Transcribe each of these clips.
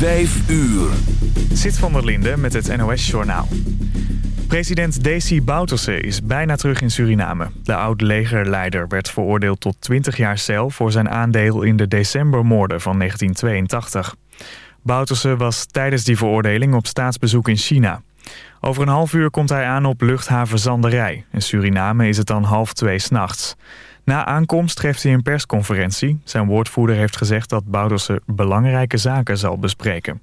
Vijf uur. Zit van der Linde met het NOS-journaal. President Desi Bouterse is bijna terug in Suriname. De oud-legerleider werd veroordeeld tot 20 jaar cel... voor zijn aandeel in de decembermoorden van 1982. Bouterse was tijdens die veroordeling op staatsbezoek in China. Over een half uur komt hij aan op luchthaven Zanderij. In Suriname is het dan half twee s'nachts. Na aankomst geeft hij een persconferentie. Zijn woordvoerder heeft gezegd dat Bouderse belangrijke zaken zal bespreken.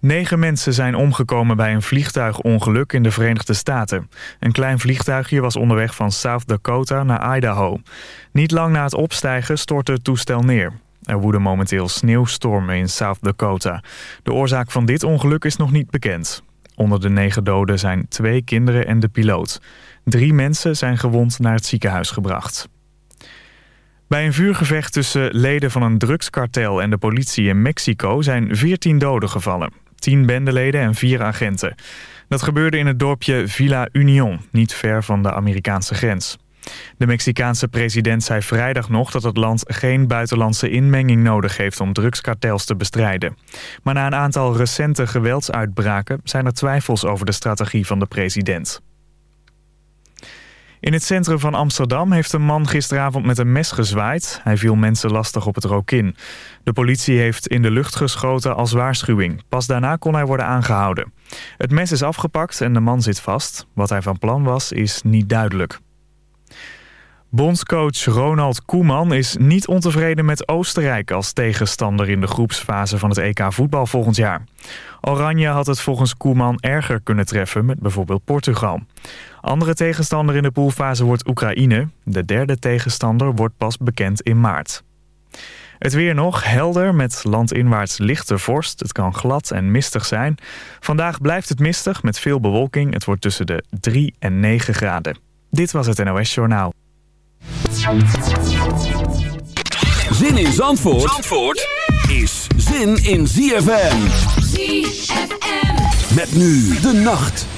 Negen mensen zijn omgekomen bij een vliegtuigongeluk in de Verenigde Staten. Een klein vliegtuigje was onderweg van South Dakota naar Idaho. Niet lang na het opstijgen stortte het toestel neer. Er woeden momenteel sneeuwstormen in South Dakota. De oorzaak van dit ongeluk is nog niet bekend. Onder de negen doden zijn twee kinderen en de piloot. Drie mensen zijn gewond naar het ziekenhuis gebracht. Bij een vuurgevecht tussen leden van een drugskartel en de politie in Mexico zijn 14 doden gevallen. 10 bendeleden en 4 agenten. Dat gebeurde in het dorpje Villa Union, niet ver van de Amerikaanse grens. De Mexicaanse president zei vrijdag nog dat het land geen buitenlandse inmenging nodig heeft om drugskartels te bestrijden. Maar na een aantal recente geweldsuitbraken zijn er twijfels over de strategie van de president. In het centrum van Amsterdam heeft een man gisteravond met een mes gezwaaid. Hij viel mensen lastig op het Rokin. De politie heeft in de lucht geschoten als waarschuwing. Pas daarna kon hij worden aangehouden. Het mes is afgepakt en de man zit vast. Wat hij van plan was, is niet duidelijk. Bondscoach Ronald Koeman is niet ontevreden met Oostenrijk als tegenstander in de groepsfase van het EK voetbal volgend jaar. Oranje had het volgens Koeman erger kunnen treffen met bijvoorbeeld Portugal. Andere tegenstander in de poolfase wordt Oekraïne. De derde tegenstander wordt pas bekend in maart. Het weer nog helder met landinwaarts lichte vorst. Het kan glad en mistig zijn. Vandaag blijft het mistig met veel bewolking. Het wordt tussen de 3 en 9 graden. Dit was het NOS Journaal. Zin in Zandvoort, Zandvoort is zin in ZFM. ZFM. Met nu de nacht.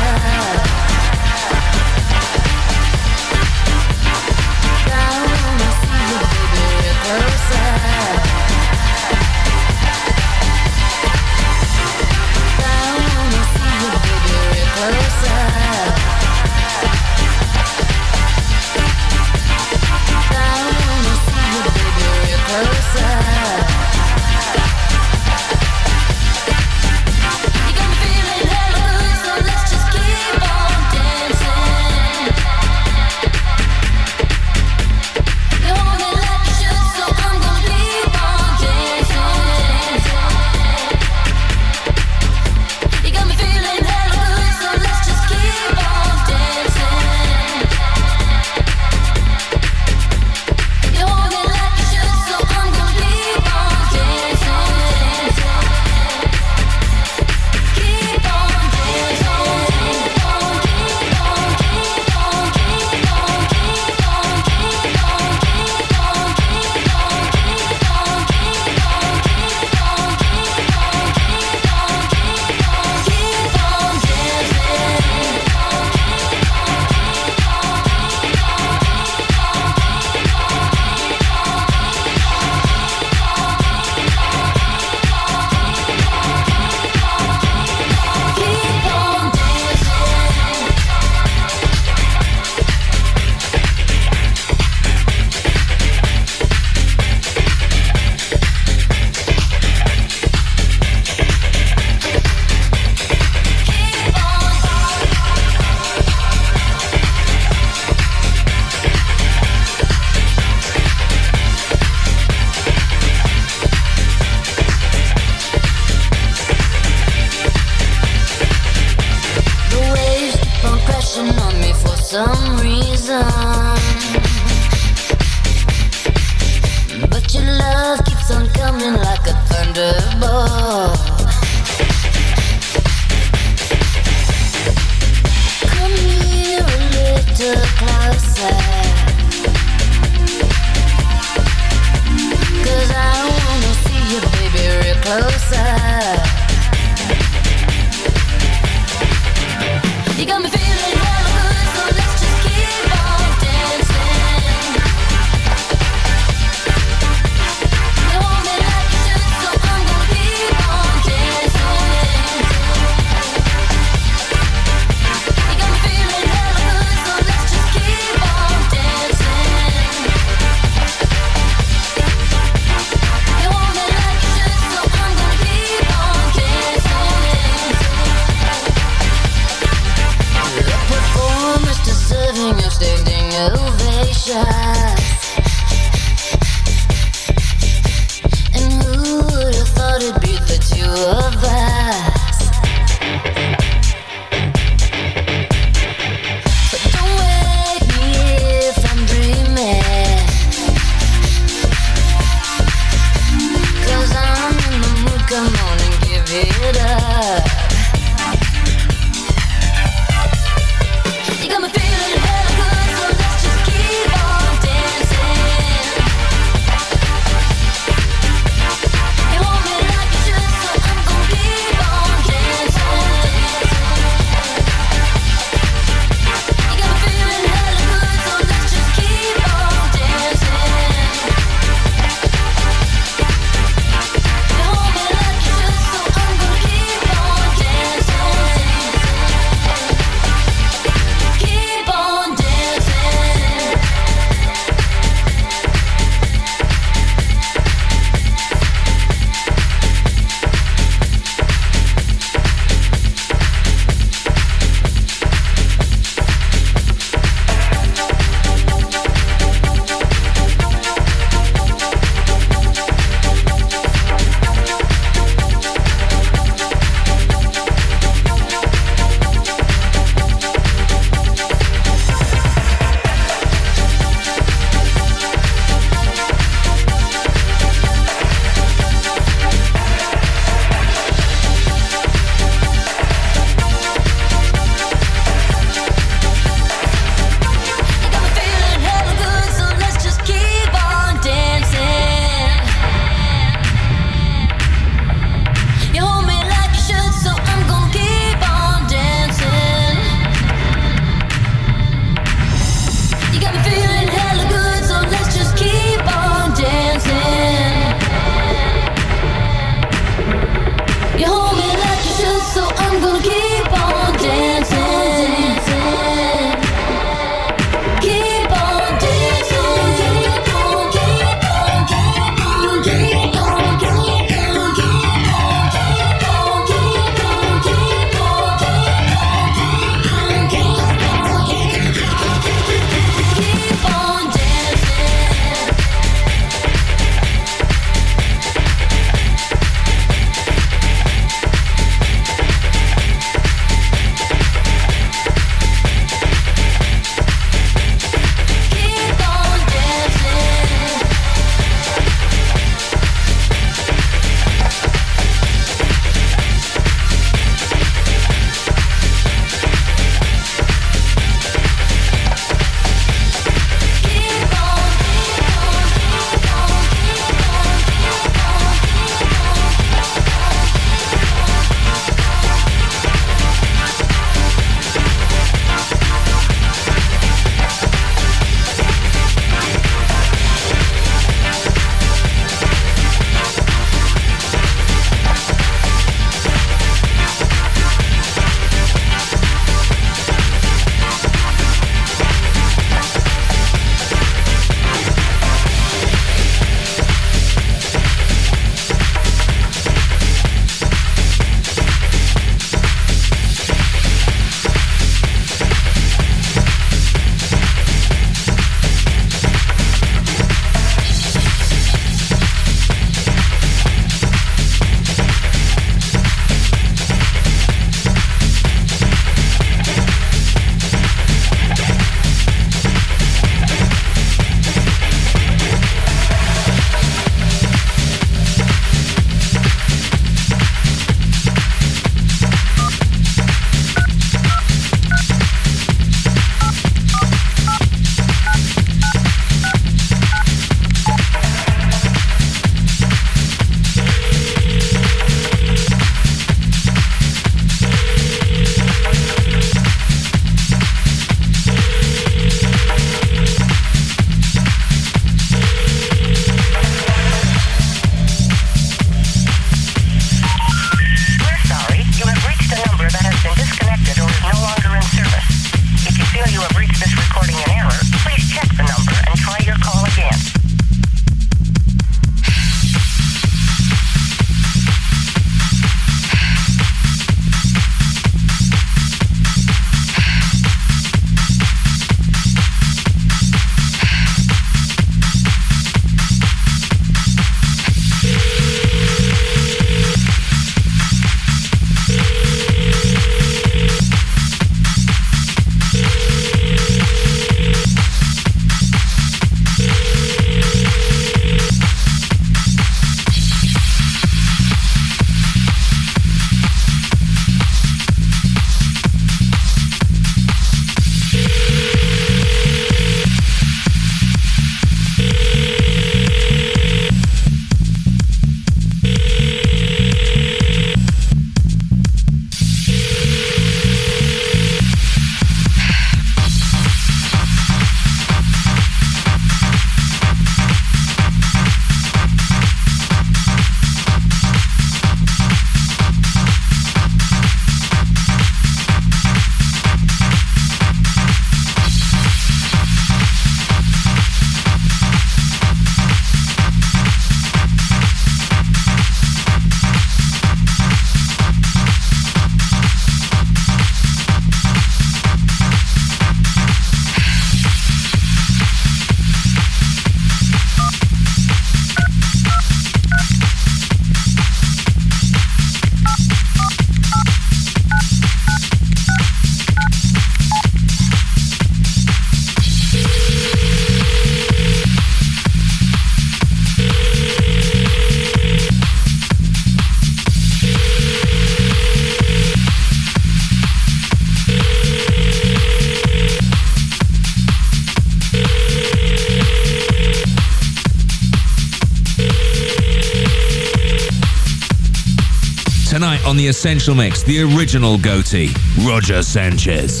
the Essential Mix, the original goatee, Roger Sanchez.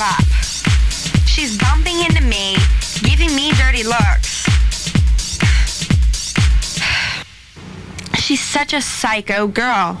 give up. She's bumping into me, giving me dirty looks. She's such a psycho girl.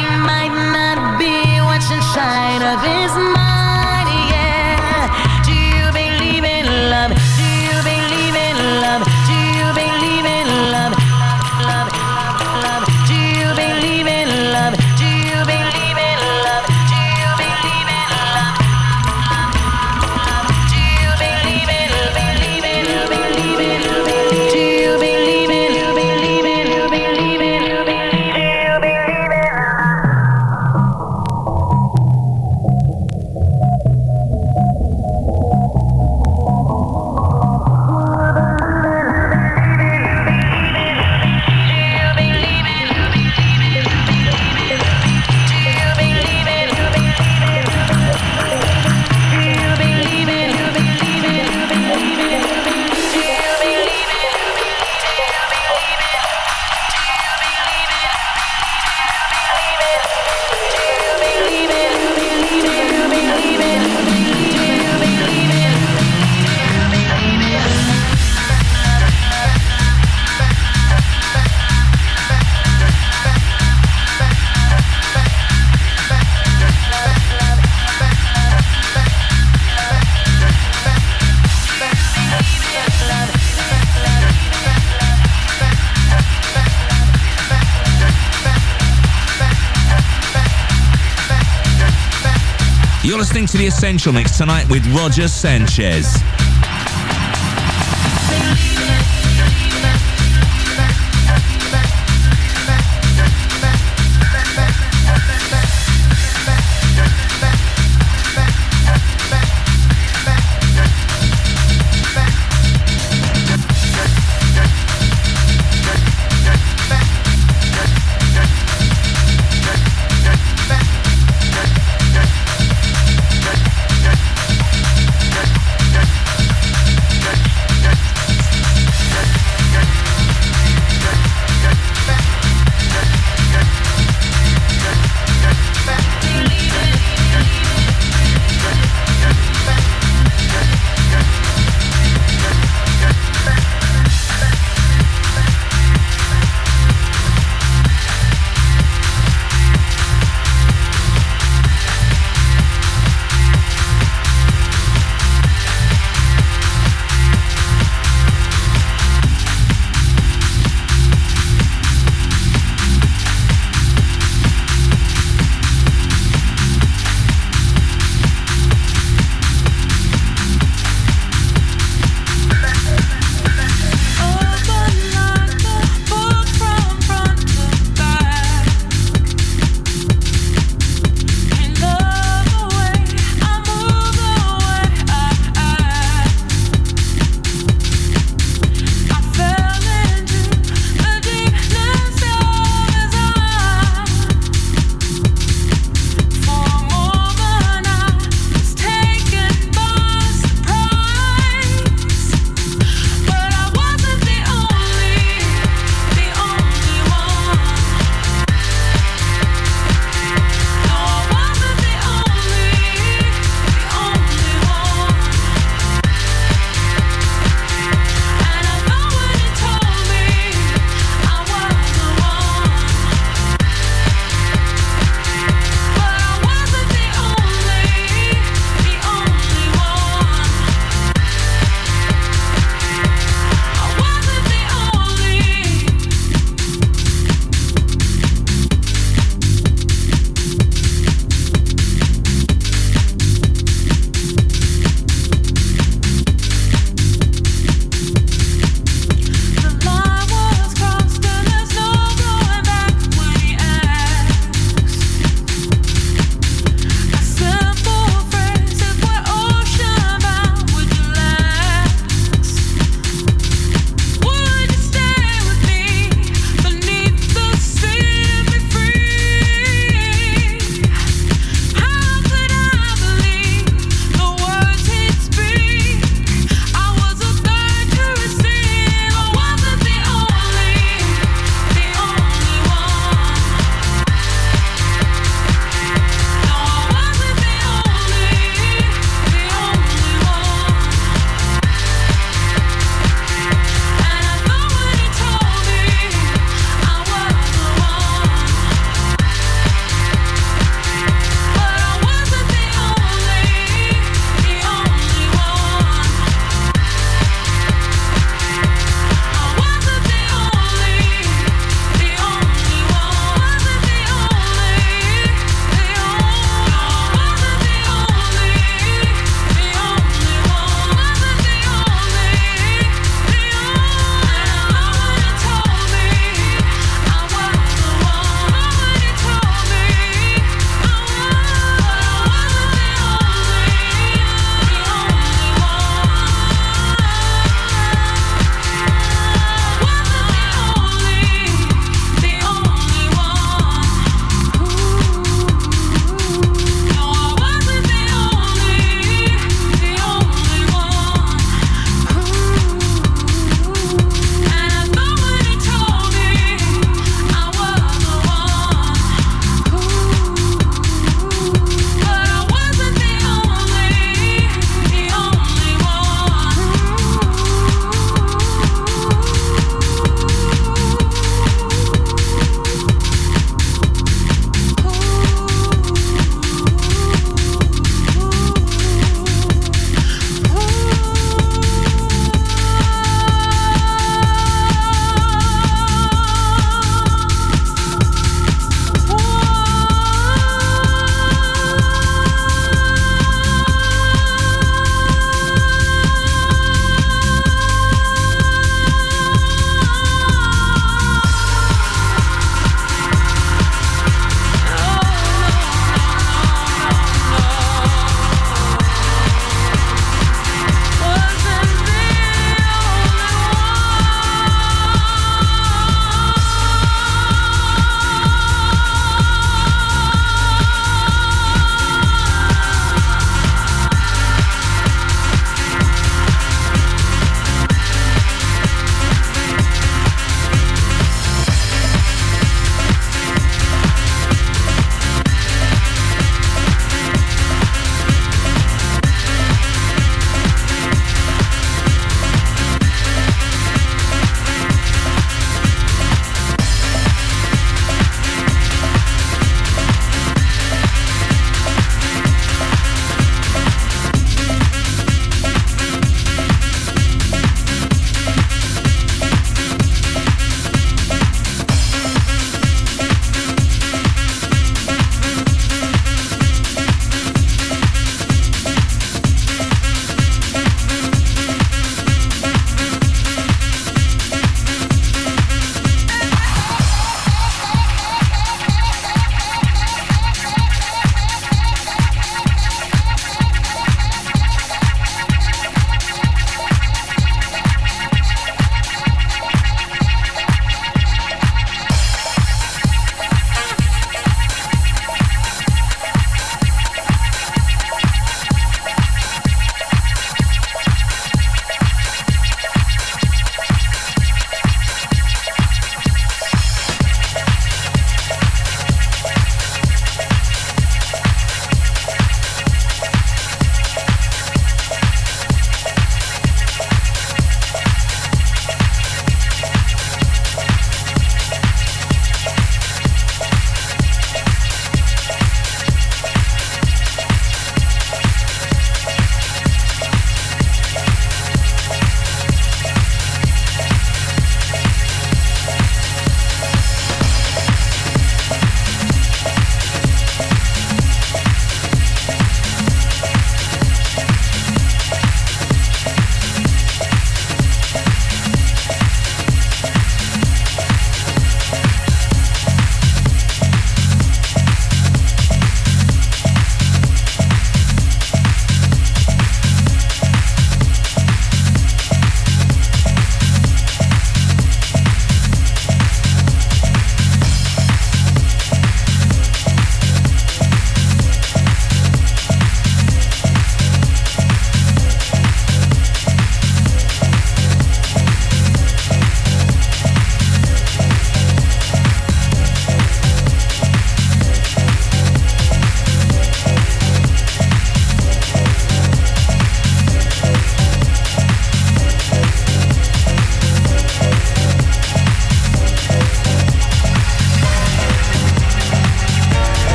Essential Mix tonight with Roger Sanchez.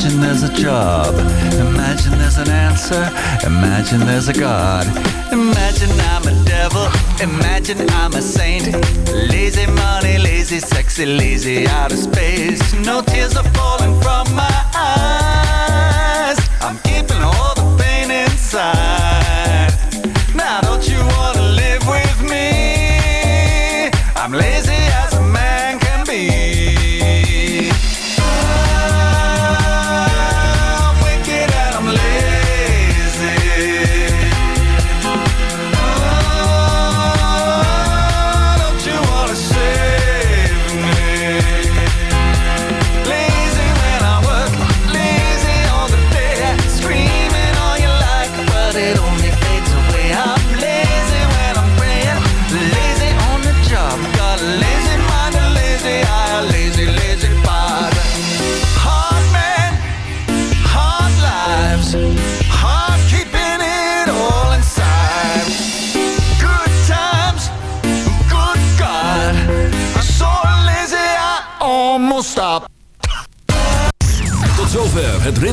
Imagine there's a job. Imagine there's an answer. Imagine there's a God. Imagine I'm a devil. Imagine I'm a saint. Lazy money, lazy, sexy, lazy, out of space. No tears are falling from my eyes. I'm keeping all the pain inside.